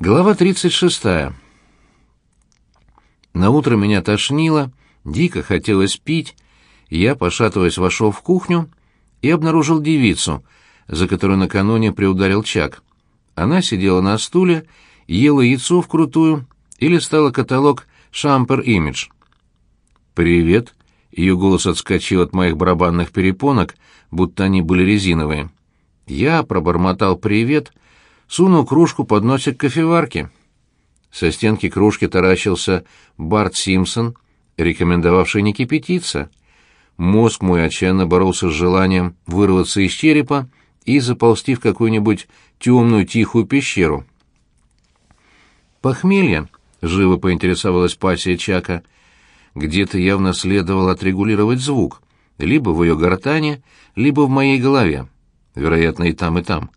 Глава 36. На утро меня тошнило, дико хотелось пить. Я, пошатываясь, вошел в кухню и обнаружил девицу, за которую накануне приударил Чак. Она сидела на стуле, ела яйцо вкрутую и листала каталог «Шампер Имидж». «Привет», — ее голос отскочил от моих барабанных перепонок, будто они были резиновые. Я пробормотал «привет», — сунул кружку под носик кофеварки. Со стенки кружки таращился Барт Симпсон, рекомендовавший не кипятиться. Мозг мой отчаянно боролся с желанием вырваться из черепа и заползти в какую-нибудь темную тихую пещеру. «Похмелье?» — живо поинтересовалась пассия Чака. «Где-то явно следовало отрегулировать звук, либо в ее гортане, либо в моей голове. Вероятно, и там, и там.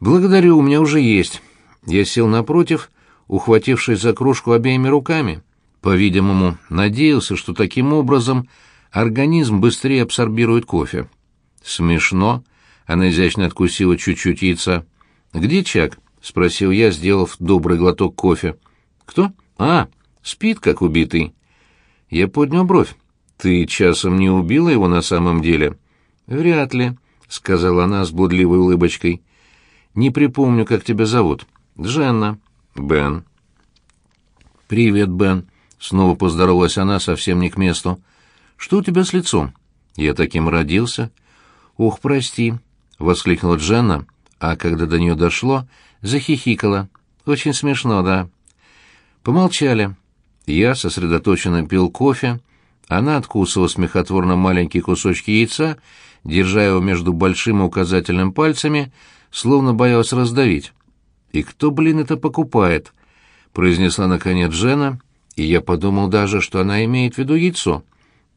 «Благодарю, у меня уже есть». Я сел напротив, ухватившись за кружку обеими руками. По-видимому, надеялся, что таким образом организм быстрее абсорбирует кофе. «Смешно». Она изящно откусила чуть-чуть яйца. «Где Чак?» — спросил я, сделав добрый глоток кофе. «Кто? А, спит, как убитый». Я поднял бровь. «Ты часом не убила его на самом деле?» «Вряд ли», — сказала она с блудливой улыбочкой. Не припомню, как тебя зовут. Дженна. Бен. Привет, Бен. Снова поздоровалась она совсем не к месту. Что у тебя с лицом? Я таким родился. Ух, прости, воскликнула Дженна, а когда до нее дошло, захихикала. Очень смешно, да. Помолчали. Я сосредоточенно пил кофе, она откусывала смехотворно маленькие кусочки яйца, держа его между большим и указательным пальцами, словно боялась раздавить. «И кто, блин, это покупает?» — произнесла наконец Жена, и я подумал даже, что она имеет в виду яйцо.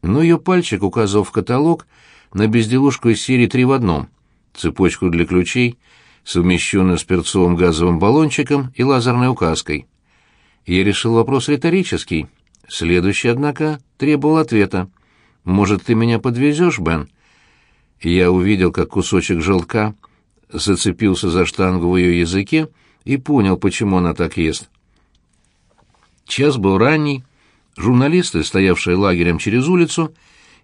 Но ее пальчик указывал в каталог на безделушку из серии «Три в одном», цепочку для ключей, совмещенную с перцовым газовым баллончиком и лазерной указкой. Я решил вопрос риторический. Следующий, однако, требовал ответа. «Может, ты меня подвезешь, Бен?» Я увидел, как кусочек желтка зацепился за штангу в ее языке и понял, почему она так ест. Час был ранний, журналисты, стоявшие лагерем через улицу,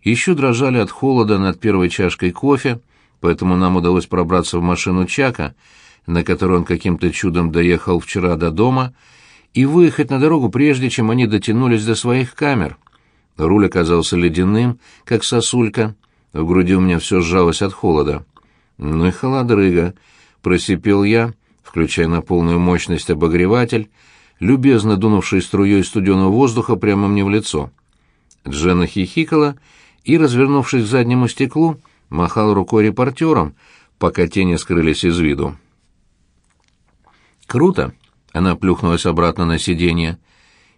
еще дрожали от холода над первой чашкой кофе, поэтому нам удалось пробраться в машину Чака, на которой он каким-то чудом доехал вчера до дома, и выехать на дорогу прежде, чем они дотянулись до своих камер. Руль оказался ледяным, как сосулька, в груди у меня все сжалось от холода. «Ну и холодрыга», — просипел я, включая на полную мощность обогреватель, любезно дунувший струей студеного воздуха прямо мне в лицо. Дженна хихикала и, развернувшись к заднему стеклу, махал рукой репортерам, пока тени скрылись из виду. «Круто!» — она плюхнулась обратно на сиденье.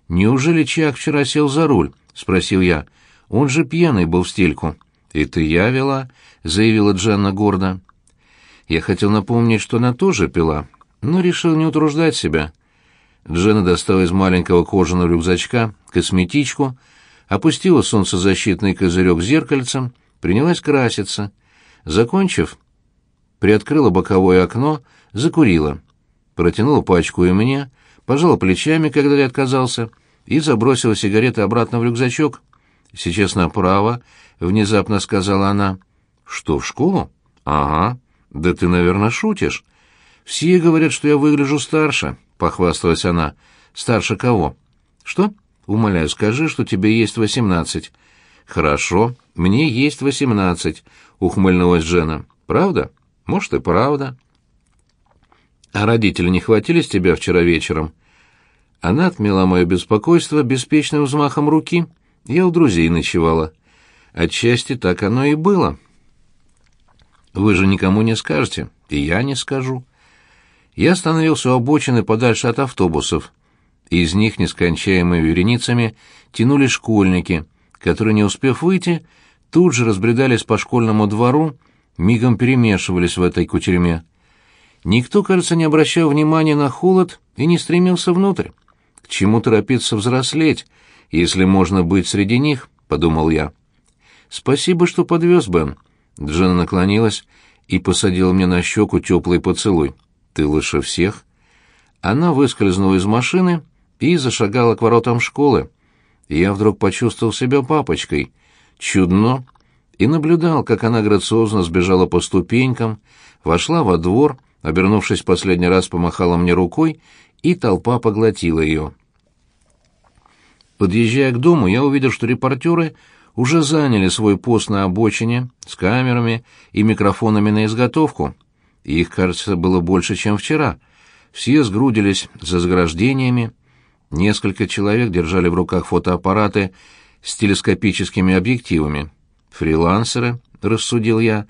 «Неужели Чак вчера сел за руль?» — спросил я. «Он же пьяный был в стельку». «Это я вела», — заявила Дженна гордо. Я хотел напомнить, что она тоже пила, но решил не утруждать себя. Дженна достала из маленького кожаного рюкзачка косметичку, опустила солнцезащитный козырек зеркальцем, принялась краситься. Закончив, приоткрыла боковое окно, закурила. Протянула пачку и мне, пожала плечами, когда я отказался, и забросила сигареты обратно в рюкзачок. «Сейчас направо», — внезапно сказала она. «Что, в школу?» «Ага». «Да ты, наверное, шутишь. Все говорят, что я выгляжу старше», — похвасталась она. «Старше кого?» «Что?» «Умоляю, скажи, что тебе есть восемнадцать». «Хорошо, мне есть восемнадцать», — ухмыльнулась Жена. «Правда? Может, и правда». «А родители не хватились тебя вчера вечером?» Она отмела мое беспокойство беспечным взмахом руки. Я у друзей ночевала. Отчасти так оно и было. Вы же никому не скажете, и я не скажу. Я остановился у обочины подальше от автобусов. Из них нескончаемыми вереницами тянули школьники, которые, не успев выйти, тут же разбредались по школьному двору, мигом перемешивались в этой кутерьме. Никто, кажется, не обращал внимания на холод и не стремился внутрь. К чему торопиться взрослеть, если можно быть среди них, — подумал я. «Спасибо, что подвез, Бен. Джена наклонилась и посадила мне на щеку теплый поцелуй. «Ты лучше всех». Она выскользнула из машины и зашагала к воротам школы. Я вдруг почувствовал себя папочкой. Чудно. И наблюдал, как она грациозно сбежала по ступенькам, вошла во двор, обернувшись последний раз, помахала мне рукой, и толпа поглотила ее. Подъезжая к дому, я увидел, что репортеры уже заняли свой пост на обочине с камерами и микрофонами на изготовку. Их, кажется, было больше, чем вчера. Все сгрудились за заграждениями. Несколько человек держали в руках фотоаппараты с телескопическими объективами. Фрилансеры, рассудил я,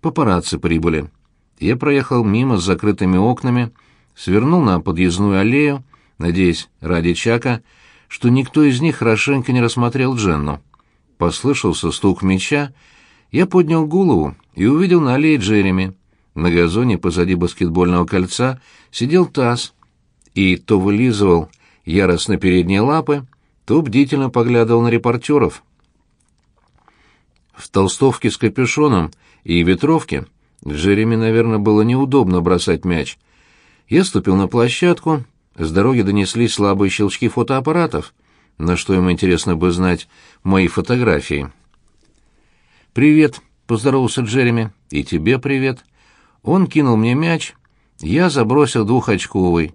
папарацци прибыли. Я проехал мимо с закрытыми окнами, свернул на подъездную аллею, надеясь, ради Чака, что никто из них хорошенько не рассмотрел Дженну. Послышался стук мяча, я поднял голову и увидел на аллее Джереми. На газоне позади баскетбольного кольца сидел таз и то вылизывал яростно передние лапы, то бдительно поглядывал на репортеров. В толстовке с капюшоном и ветровке Джереми, наверное, было неудобно бросать мяч. Я ступил на площадку, с дороги донеслись слабые щелчки фотоаппаратов, на что им интересно бы знать мои фотографии. «Привет», — поздоровался Джереми, — «и тебе привет». Он кинул мне мяч, я забросил двухочковый.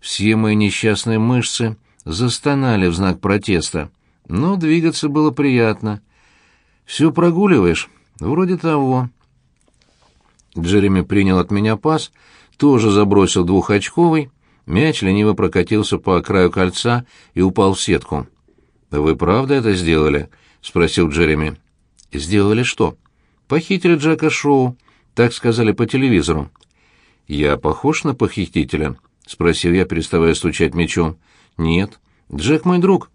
Все мои несчастные мышцы застонали в знак протеста, но двигаться было приятно. «Все прогуливаешь?» «Вроде того». Джереми принял от меня пас, тоже забросил двухочковый, Мяч лениво прокатился по краю кольца и упал в сетку. «Вы правда это сделали?» — спросил Джереми. «Сделали что?» «Похитили Джека Шоу», — так сказали по телевизору. «Я похож на похитителя?» — спросил я, переставая стучать мячом. «Нет. Джек мой друг».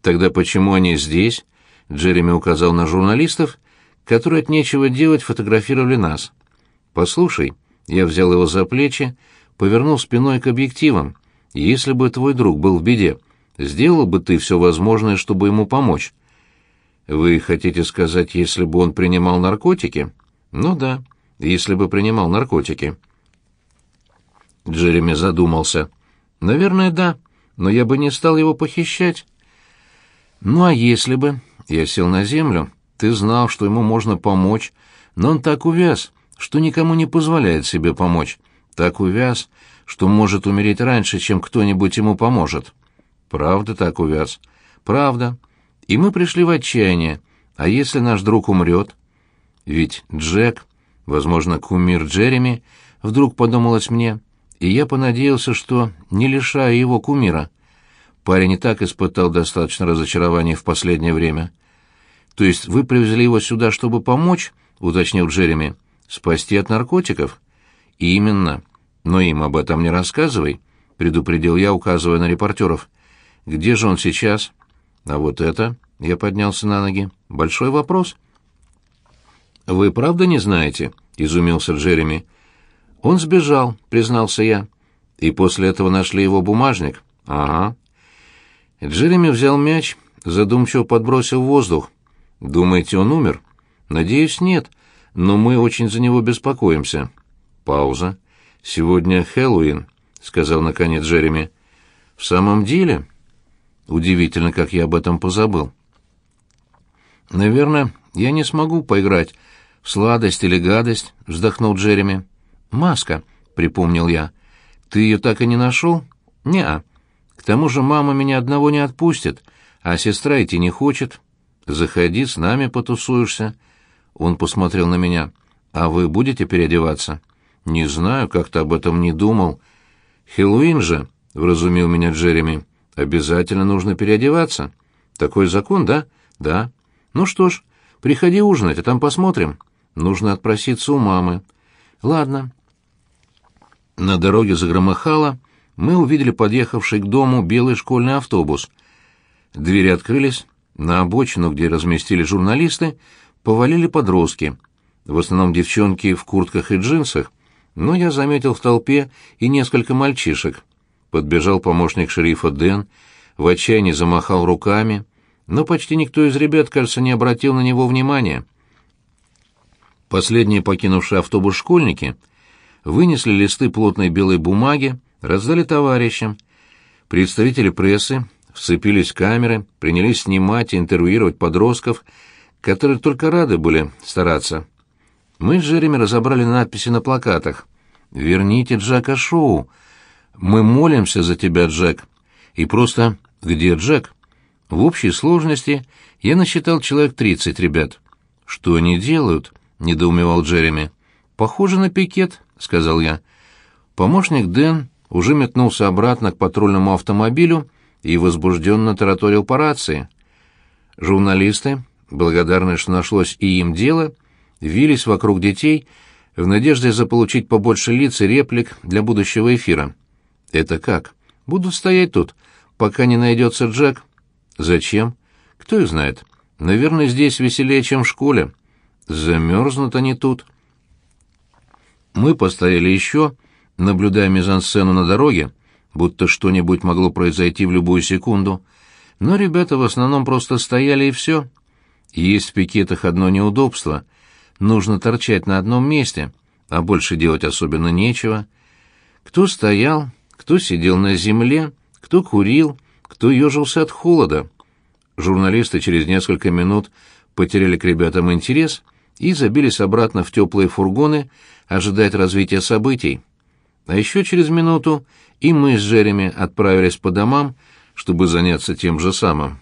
«Тогда почему они здесь?» — Джереми указал на журналистов, которые от нечего делать фотографировали нас. «Послушай», — я взял его за плечи, — повернул спиной к объективам. Если бы твой друг был в беде, сделал бы ты все возможное, чтобы ему помочь. Вы хотите сказать, если бы он принимал наркотики? Ну да, если бы принимал наркотики. Джереми задумался. Наверное, да, но я бы не стал его похищать. Ну а если бы я сел на землю, ты знал, что ему можно помочь, но он так увяз, что никому не позволяет себе помочь так увяз, что может умереть раньше, чем кто-нибудь ему поможет. Правда так увяз? Правда. И мы пришли в отчаяние. А если наш друг умрет? Ведь Джек, возможно, кумир Джереми, вдруг подумалось мне, и я понадеялся, что не лишаю его кумира. Парень и так испытал достаточно разочарований в последнее время. То есть вы привезли его сюда, чтобы помочь, уточнил Джереми, спасти от наркотиков? Именно. Но им об этом не рассказывай, предупредил я, указывая на репортеров. Где же он сейчас? А вот это, я поднялся на ноги, большой вопрос. Вы правда не знаете? изумился Джереми. Он сбежал, признался я. И после этого нашли его бумажник. Ага. Джереми взял мяч, задумчиво подбросил в воздух. Думаете, он умер? Надеюсь, нет, но мы очень за него беспокоимся. Пауза. «Сегодня Хэллоуин», — сказал наконец Джереми. «В самом деле?» Удивительно, как я об этом позабыл. «Наверное, я не смогу поиграть в сладость или гадость», — вздохнул Джереми. «Маска», — припомнил я. «Ты ее так и не нашел?» «Не-а. К тому же мама меня одного не отпустит, а сестра идти не хочет. Заходи, с нами потусуешься». Он посмотрел на меня. «А вы будете переодеваться?» «Не знаю, как-то об этом не думал. Хэллоуин же», — вразумил меня Джереми, — «обязательно нужно переодеваться. Такой закон, да?» «Да». «Ну что ж, приходи ужинать, а там посмотрим. Нужно отпроситься у мамы». «Ладно». На дороге загромыхало, мы увидели подъехавший к дому белый школьный автобус. Двери открылись, на обочину, где разместили журналисты, повалили подростки, в основном девчонки в куртках и джинсах, но я заметил в толпе и несколько мальчишек. Подбежал помощник шерифа Дэн, в отчаянии замахал руками, но почти никто из ребят, кажется, не обратил на него внимания. Последние покинувшие автобус школьники вынесли листы плотной белой бумаги, раздали товарищам. Представители прессы вцепились в камеры, принялись снимать и интервьюировать подростков, которые только рады были стараться. Мы с Джереми разобрали надписи на плакатах. «Верните Джека Шоу! Мы молимся за тебя, Джек!» И просто «Где Джек?» В общей сложности я насчитал человек тридцать ребят. «Что они делают?» — недоумевал Джереми. «Похоже на пикет», — сказал я. Помощник Дэн уже метнулся обратно к патрульному автомобилю и возбужденно тараторил по рации. Журналисты, благодарные, что нашлось и им дело, вились вокруг детей в надежде заполучить побольше лиц и реплик для будущего эфира. «Это как? Будут стоять тут, пока не найдется Джек?» «Зачем? Кто их знает? Наверное, здесь веселее, чем в школе. Замерзнут они тут». Мы постояли еще, наблюдая мизансцену на дороге, будто что-нибудь могло произойти в любую секунду. Но ребята в основном просто стояли и все. Есть в пикетах одно неудобство. Нужно торчать на одном месте, а больше делать особенно нечего. Кто стоял, кто сидел на земле, кто курил, кто ежился от холода. Журналисты через несколько минут потеряли к ребятам интерес и забились обратно в теплые фургоны ожидать развития событий. А еще через минуту и мы с Джереми отправились по домам, чтобы заняться тем же самым.